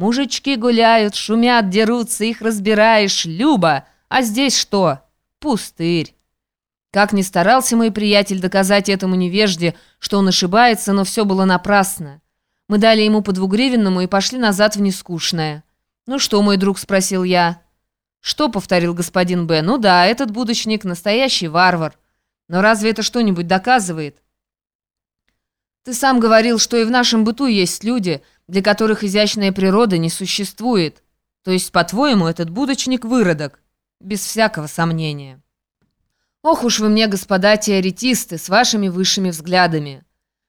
Мужички гуляют, шумят, дерутся, их разбираешь, Люба, а здесь что? Пустырь. Как ни старался мой приятель доказать этому невежде, что он ошибается, но все было напрасно. Мы дали ему по двугривенному и пошли назад в нескучное. «Ну что, мой друг?» — спросил я. «Что?» — повторил господин Б. «Ну да, этот будочник — настоящий варвар. Но разве это что-нибудь доказывает?» «Ты сам говорил, что и в нашем быту есть люди, для которых изящная природа не существует. То есть, по-твоему, этот будочник — выродок?» «Без всякого сомнения». «Ох уж вы мне, господа теоретисты, с вашими высшими взглядами.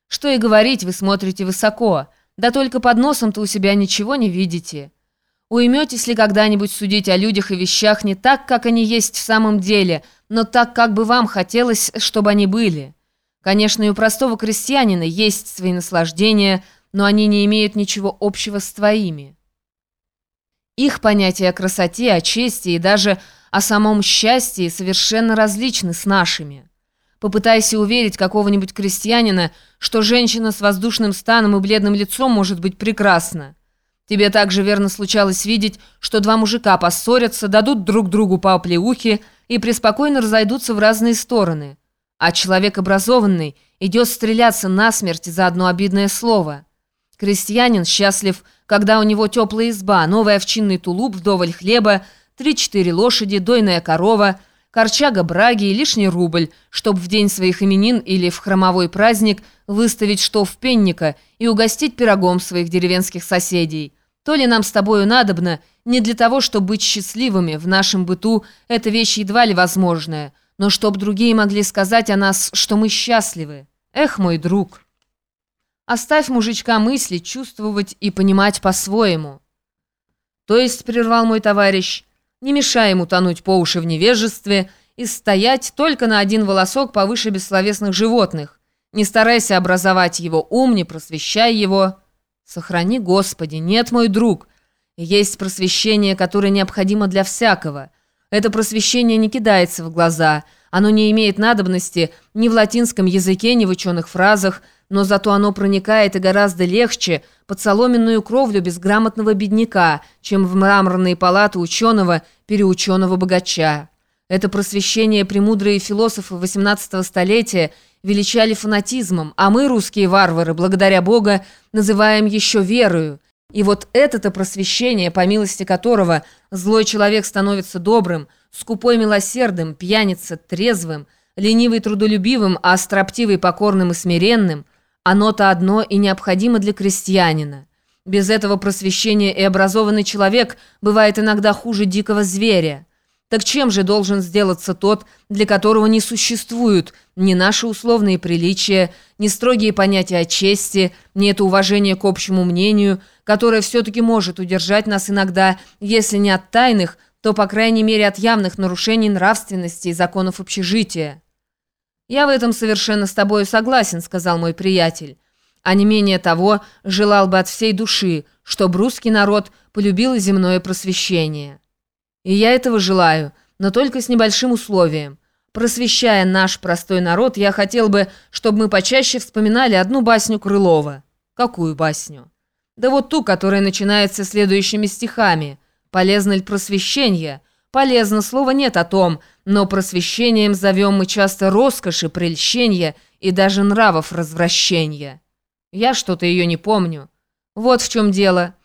Что и говорить, вы смотрите высоко, да только под носом-то у себя ничего не видите». Уйметесь ли когда-нибудь судить о людях и вещах не так, как они есть в самом деле, но так, как бы вам хотелось, чтобы они были? Конечно, и у простого крестьянина есть свои наслаждения, но они не имеют ничего общего с твоими. Их понятия о красоте, о чести и даже о самом счастье совершенно различны с нашими. Попытайся уверить какого-нибудь крестьянина, что женщина с воздушным станом и бледным лицом может быть прекрасна. Тебе также верно случалось видеть, что два мужика поссорятся, дадут друг другу по оплеухе и преспокойно разойдутся в разные стороны. А человек образованный идет стреляться насмерть за одно обидное слово. Крестьянин счастлив, когда у него теплая изба, новый овчинный тулуп, вдоволь хлеба, три-четыре лошади, дойная корова, корчага браги и лишний рубль, чтобы в день своих именин или в хромовой праздник выставить штоф пенника и угостить пирогом своих деревенских соседей – то ли нам с тобою надобно не для того, чтобы быть счастливыми, в нашем быту эта вещь едва ли возможная, но чтоб другие могли сказать о нас, что мы счастливы. Эх, мой друг! Оставь мужичка мысли, чувствовать и понимать по-своему. То есть, прервал мой товарищ, не мешай ему тонуть по уши в невежестве и стоять только на один волосок повыше бессловесных животных. Не старайся образовать его ум, не просвещай его. Сохрани, Господи, нет, мой друг. Есть просвещение, которое необходимо для всякого. Это просвещение не кидается в глаза. Оно не имеет надобности ни в латинском языке, ни в ученых фразах, но зато оно проникает и гораздо легче под соломенную кровлю безграмотного бедняка, чем в мраморные палаты ученого, переученого богача. Это просвещение премудрые философы XVIII столетия – величали фанатизмом, а мы, русские варвары, благодаря Бога, называем еще верою. И вот это-то просвещение, по милости которого злой человек становится добрым, скупой милосердным, пьяница трезвым, ленивый трудолюбивым, а строптивый покорным и смиренным, оно-то одно и необходимо для крестьянина. Без этого просвещения и образованный человек бывает иногда хуже дикого зверя. Так чем же должен сделаться тот, для которого не существуют ни наши условные приличия, ни строгие понятия о чести, ни это уважение к общему мнению, которое все-таки может удержать нас иногда, если не от тайных, то, по крайней мере, от явных нарушений нравственности и законов общежития. «Я в этом совершенно с тобою согласен», — сказал мой приятель. «А не менее того, желал бы от всей души, чтобы русский народ полюбил земное просвещение». И я этого желаю, но только с небольшим условием. Просвещая наш простой народ, я хотел бы, чтобы мы почаще вспоминали одну басню Крылова. Какую басню? Да вот ту, которая начинается следующими стихами. «Полезно ли просвещение?» Полезно, слова нет о том, но просвещением зовем мы часто роскоши, прельщения и даже нравов развращения. Я что-то ее не помню. Вот в чем дело.